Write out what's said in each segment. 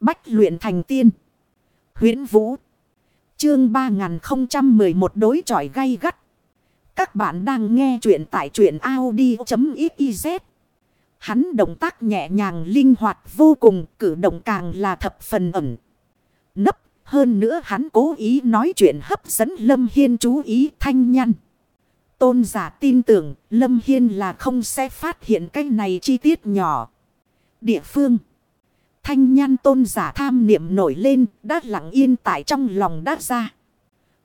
Bách luyện thành tiên. huyễn Vũ. Chương 3011 đối chọi gay gắt. Các bạn đang nghe truyện tại truyện Audi.xyz. Hắn động tác nhẹ nhàng linh hoạt vô cùng, cử động càng là thập phần ẩn. Nấp, hơn nữa hắn cố ý nói chuyện hấp dẫn Lâm Hiên chú ý thanh nhăn. Tôn giả tin tưởng Lâm Hiên là không sẽ phát hiện cái này chi tiết nhỏ. Địa phương. Thanh nhan tôn giả tham niệm nổi lên đã lặng yên tại trong lòng đát ra.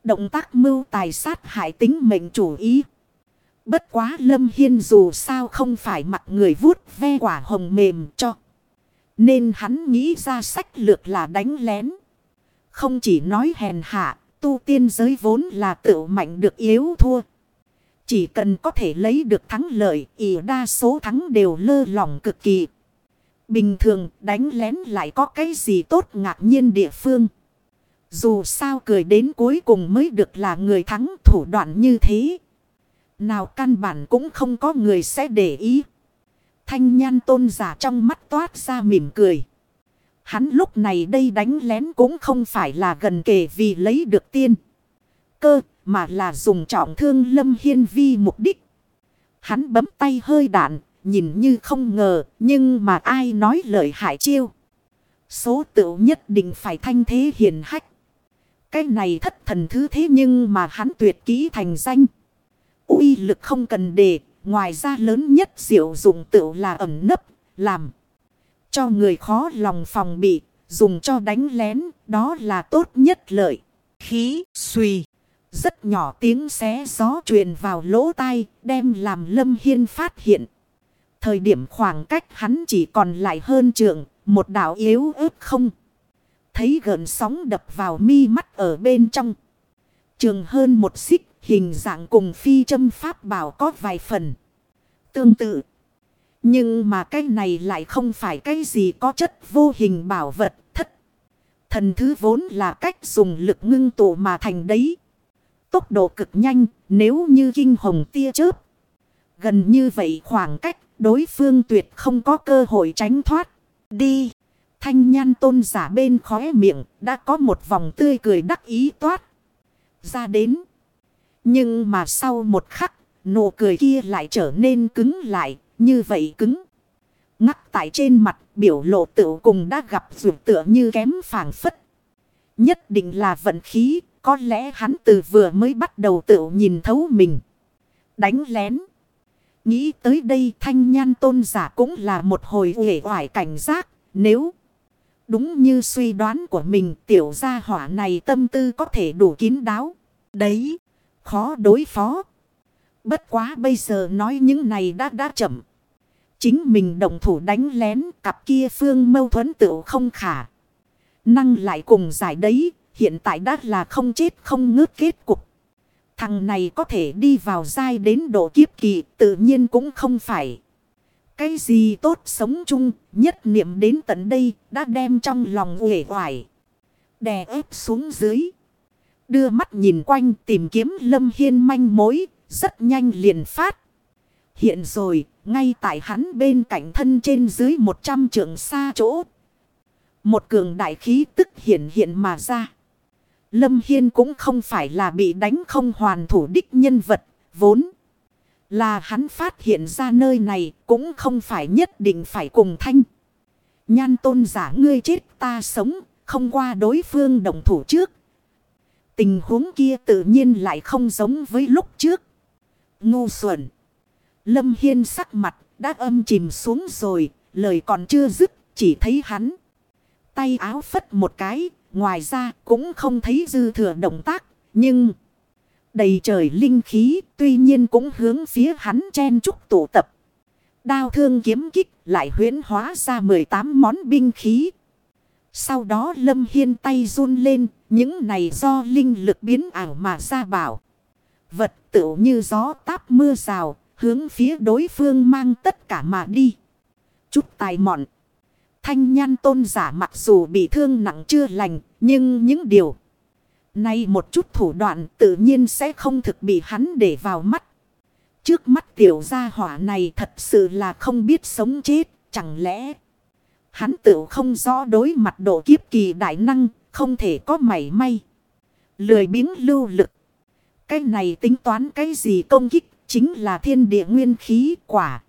Động tác mưu tài sát hại tính mệnh chủ ý. Bất quá Lâm Hiên dù sao không phải mặc người vuốt ve quả hồng mềm cho. Nên hắn nghĩ ra sách lược là đánh lén. Không chỉ nói hèn hạ, tu tiên giới vốn là tự mạnh được yếu thua. Chỉ cần có thể lấy được thắng lợi, ỉ đa số thắng đều lơ lỏng cực kỳ. Bình thường, đánh lén lại có cái gì tốt ngạc nhiên địa phương. Dù sao cười đến cuối cùng mới được là người thắng thủ đoạn như thế. Nào căn bản cũng không có người sẽ để ý. Thanh nhan tôn giả trong mắt toát ra mỉm cười. Hắn lúc này đây đánh lén cũng không phải là gần kề vì lấy được tiên. Cơ, mà là dùng trọng thương lâm hiên vi mục đích. Hắn bấm tay hơi đạn nhìn như không ngờ, nhưng mà ai nói lời hại chiêu. Số tựu nhất định phải thanh thế hiền hách. Cái này thất thần thứ thế nhưng mà hắn tuyệt kỹ thành danh. uy lực không cần đề, ngoài ra lớn nhất diệu dụng tựu là ẩm nấp, làm. Cho người khó lòng phòng bị, dùng cho đánh lén, đó là tốt nhất lợi. Khí, suy. Rất nhỏ tiếng xé gió truyền vào lỗ tai, đem làm Lâm Hiên phát hiện. Thời điểm khoảng cách hắn chỉ còn lại hơn trường, một đảo yếu ớt không. Thấy gần sóng đập vào mi mắt ở bên trong. Trường hơn một xích, hình dạng cùng phi châm pháp bảo có vài phần. Tương tự. Nhưng mà cái này lại không phải cái gì có chất vô hình bảo vật thất. Thần thứ vốn là cách dùng lực ngưng tụ mà thành đấy. Tốc độ cực nhanh nếu như kinh hồng tia chớp. Gần như vậy khoảng cách Đối phương tuyệt không có cơ hội tránh thoát. Đi. Thanh nhan tôn giả bên khóe miệng đã có một vòng tươi cười đắc ý toát. Ra đến. Nhưng mà sau một khắc, nụ cười kia lại trở nên cứng lại, như vậy cứng. Ngắc tại trên mặt biểu lộ tự cùng đã gặp dù tựa như kém phản phất. Nhất định là vận khí, có lẽ hắn từ vừa mới bắt đầu tự nhìn thấu mình. Đánh lén. Nghĩ tới đây thanh nhan tôn giả cũng là một hồi hề hoài cảnh giác. Nếu đúng như suy đoán của mình tiểu gia hỏa này tâm tư có thể đủ kín đáo. Đấy, khó đối phó. Bất quá bây giờ nói những này đã đã chậm. Chính mình đồng thủ đánh lén cặp kia phương mâu thuẫn tự không khả. Năng lại cùng giải đấy, hiện tại đã là không chết không ngớt kết cục. Thằng này có thể đi vào dai đến độ kiếp kỳ, tự nhiên cũng không phải. Cái gì tốt sống chung, nhất niệm đến tận đây, đã đem trong lòng uể oải. Đè ép xuống dưới. Đưa mắt nhìn quanh, tìm kiếm lâm hiên manh mối, rất nhanh liền phát. Hiện rồi, ngay tại hắn bên cạnh thân trên dưới 100 trượng xa chỗ. Một cường đại khí tức hiện hiện mà ra. Lâm Hiên cũng không phải là bị đánh không hoàn thủ đích nhân vật, vốn. Là hắn phát hiện ra nơi này cũng không phải nhất định phải cùng thanh. Nhan tôn giả ngươi chết ta sống, không qua đối phương đồng thủ trước. Tình huống kia tự nhiên lại không giống với lúc trước. Ngu xuẩn. Lâm Hiên sắc mặt đã âm chìm xuống rồi, lời còn chưa dứt, chỉ thấy hắn. Tay áo phất một cái, Ngoài ra cũng không thấy dư thừa động tác. Nhưng đầy trời linh khí tuy nhiên cũng hướng phía hắn chen trúc tụ tập. Đao thương kiếm kích lại huyễn hóa ra 18 món binh khí. Sau đó lâm hiên tay run lên. Những này do linh lực biến ảo mà ra bảo. Vật tự như gió táp mưa rào. Hướng phía đối phương mang tất cả mà đi. Chút tài mọn. Thanh nhan tôn giả mặc dù bị thương nặng chưa lành, nhưng những điều này một chút thủ đoạn tự nhiên sẽ không thực bị hắn để vào mắt. Trước mắt tiểu gia hỏa này thật sự là không biết sống chết, chẳng lẽ Hắn tự không rõ đối mặt độ kiếp kỳ đại năng, không thể có mảy may. Lười biếng lưu lực. Cái này tính toán cái gì công kích, chính là thiên địa nguyên khí quả.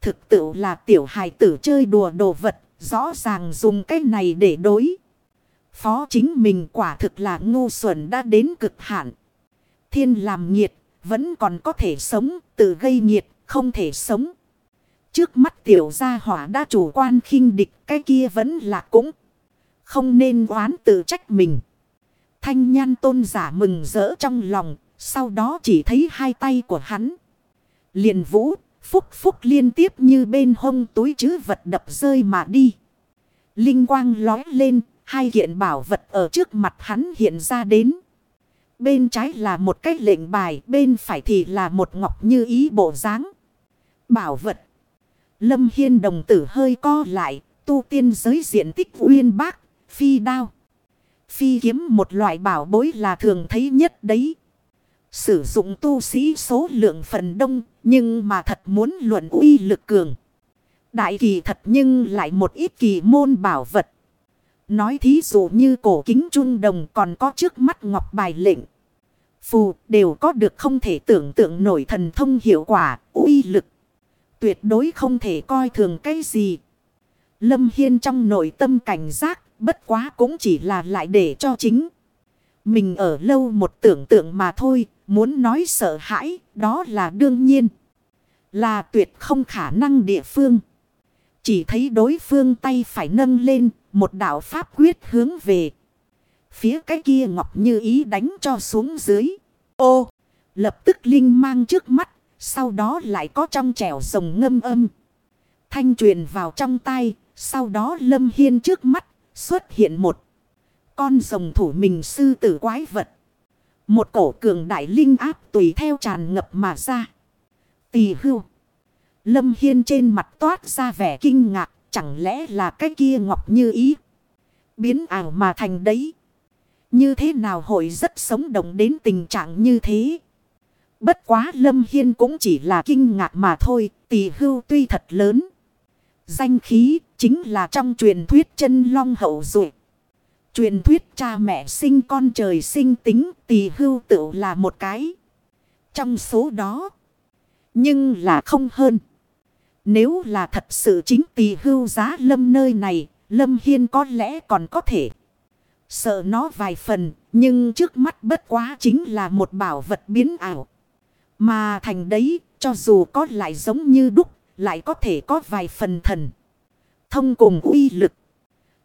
Thực tự là tiểu hài tử chơi đùa đồ vật, rõ ràng dùng cái này để đối. Phó chính mình quả thực là ngu xuẩn đã đến cực hạn. Thiên làm nhiệt, vẫn còn có thể sống, tự gây nhiệt, không thể sống. Trước mắt tiểu gia hỏa đã chủ quan khinh địch, cái kia vẫn là cũng. Không nên oán tự trách mình. Thanh nhan tôn giả mừng rỡ trong lòng, sau đó chỉ thấy hai tay của hắn. Liền vũ, phúc phúc liên tiếp như bên hông túi chứ vật đập rơi mà đi. Linh quang lói lên, hai kiện bảo vật ở trước mặt hắn hiện ra đến. Bên trái là một cái lệnh bài, bên phải thì là một ngọc như ý bộ dáng Bảo vật. Lâm Hiên đồng tử hơi co lại, tu tiên giới diện tích uyên bác, phi đao. Phi kiếm một loại bảo bối là thường thấy nhất đấy. Sử dụng tu sĩ số lượng phần đông, nhưng mà thật muốn luận uy lực cường. Đại kỳ thật nhưng lại một ít kỳ môn bảo vật. Nói thí dụ như cổ kính trung đồng còn có trước mắt ngọc bài lệnh. Phù đều có được không thể tưởng tượng nổi thần thông hiệu quả, uy lực. Tuyệt đối không thể coi thường cái gì. Lâm Hiên trong nội tâm cảnh giác, bất quá cũng chỉ là lại để cho chính. Mình ở lâu một tưởng tượng mà thôi, muốn nói sợ hãi, đó là đương nhiên. Là tuyệt không khả năng địa phương. Chỉ thấy đối phương tay phải nâng lên, một đạo pháp quyết hướng về. Phía cái kia ngọc như ý đánh cho xuống dưới. Ô! Lập tức linh mang trước mắt, sau đó lại có trong trẻo rồng ngâm âm. Thanh truyền vào trong tay, sau đó lâm hiên trước mắt, xuất hiện một con rồng thủ mình sư tử quái vật. Một cổ cường đại linh áp tùy theo tràn ngập mà ra. Tỳ hưu. Lâm Hiên trên mặt toát ra vẻ kinh ngạc. Chẳng lẽ là cái kia ngọc như ý. Biến ảo mà thành đấy. Như thế nào hội rất sống động đến tình trạng như thế. Bất quá Lâm Hiên cũng chỉ là kinh ngạc mà thôi. Tỳ hưu tuy thật lớn. Danh khí chính là trong truyền thuyết chân long hậu ruột. Truyền thuyết cha mẹ sinh con trời sinh tính tỳ hưu tựu là một cái. Trong số đó. Nhưng là không hơn. Nếu là thật sự chính tỳ hưu giá lâm nơi này. Lâm Hiên có lẽ còn có thể. Sợ nó vài phần. Nhưng trước mắt bất quá chính là một bảo vật biến ảo. Mà thành đấy, cho dù có lại giống như đúc. Lại có thể có vài phần thần. Thông cùng uy lực.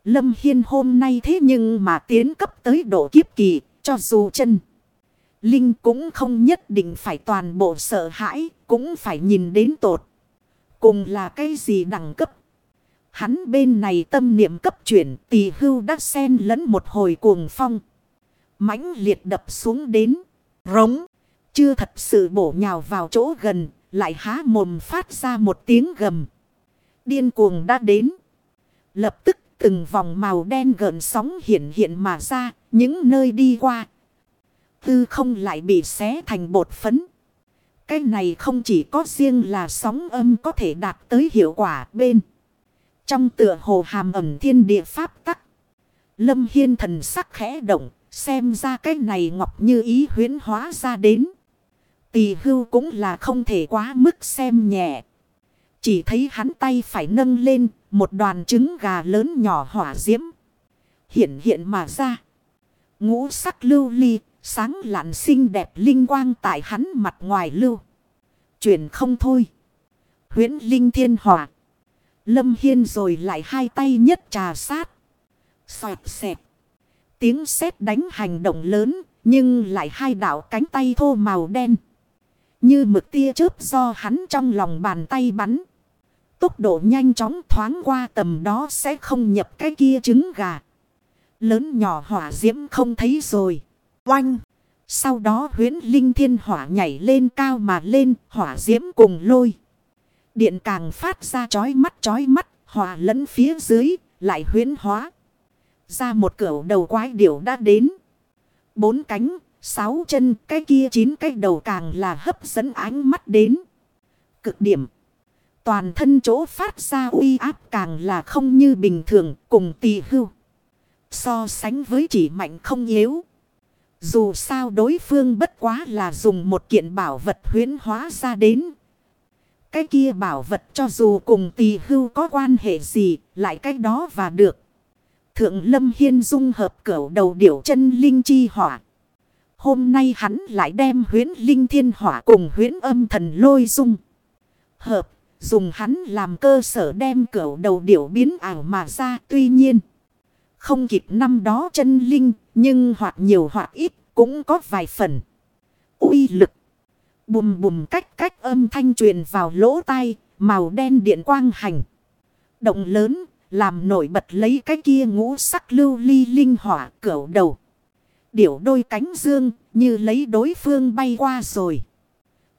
Lâm Hiên hôm nay thế nhưng mà tiến cấp tới độ kiếp kỳ, cho dù chân. Linh cũng không nhất định phải toàn bộ sợ hãi, cũng phải nhìn đến tột. Cùng là cái gì đẳng cấp. Hắn bên này tâm niệm cấp chuyển tỳ hưu đã sen lẫn một hồi cuồng phong. mãnh liệt đập xuống đến. Rống. Chưa thật sự bổ nhào vào chỗ gần. Lại há mồm phát ra một tiếng gầm. Điên cuồng đã đến. Lập tức Từng vòng màu đen gợn sóng hiện hiện mà ra, những nơi đi qua. Tư không lại bị xé thành bột phấn. Cái này không chỉ có riêng là sóng âm có thể đạt tới hiệu quả bên. Trong tựa hồ hàm ẩm thiên địa pháp tắc. Lâm Hiên thần sắc khẽ động, xem ra cái này ngọc như ý huyến hóa ra đến. Tỳ hưu cũng là không thể quá mức xem nhẹ. Chỉ thấy hắn tay phải nâng lên, một đoàn trứng gà lớn nhỏ hỏa diễm. Hiện hiện mà ra. Ngũ sắc lưu ly, sáng lạn xinh đẹp linh quang tại hắn mặt ngoài lưu. Chuyển không thôi. huyễn linh thiên hỏa. Lâm Hiên rồi lại hai tay nhất trà sát. Xoẹt xẹp. Tiếng sét đánh hành động lớn, nhưng lại hai đạo cánh tay thô màu đen. Như mực tia chớp do hắn trong lòng bàn tay bắn. Tốc độ nhanh chóng thoáng qua tầm đó sẽ không nhập cái kia trứng gà. Lớn nhỏ hỏa diễm không thấy rồi. Oanh! Sau đó huyến linh thiên hỏa nhảy lên cao mà lên hỏa diễm cùng lôi. Điện càng phát ra chói mắt chói mắt, hỏa lẫn phía dưới, lại huyến hóa. Ra một cửa đầu quái điểu đã đến. Bốn cánh, sáu chân, cái kia chín cái đầu càng là hấp dẫn ánh mắt đến. Cực điểm. Toàn thân chỗ phát ra uy áp càng là không như bình thường cùng tỳ hưu. So sánh với chỉ mạnh không yếu. Dù sao đối phương bất quá là dùng một kiện bảo vật huyến hóa ra đến. Cái kia bảo vật cho dù cùng tỳ hưu có quan hệ gì, lại cái đó và được. Thượng Lâm Hiên dung hợp cửu đầu điểu chân linh chi hỏa. Hôm nay hắn lại đem huyến linh thiên hỏa cùng huyến âm thần lôi dung. Hợp, dùng hắn làm cơ sở đem cửa đầu điểu biến ảo mà ra. Tuy nhiên, không kịp năm đó chân linh, nhưng hoặc nhiều hoặc ít cũng có vài phần. uy lực. Bùm bùm cách cách âm thanh truyền vào lỗ tai, màu đen điện quang hành. Động lớn, làm nổi bật lấy cái kia ngũ sắc lưu ly linh hỏa cửa đầu. Điểu đôi cánh dương, như lấy đối phương bay qua rồi.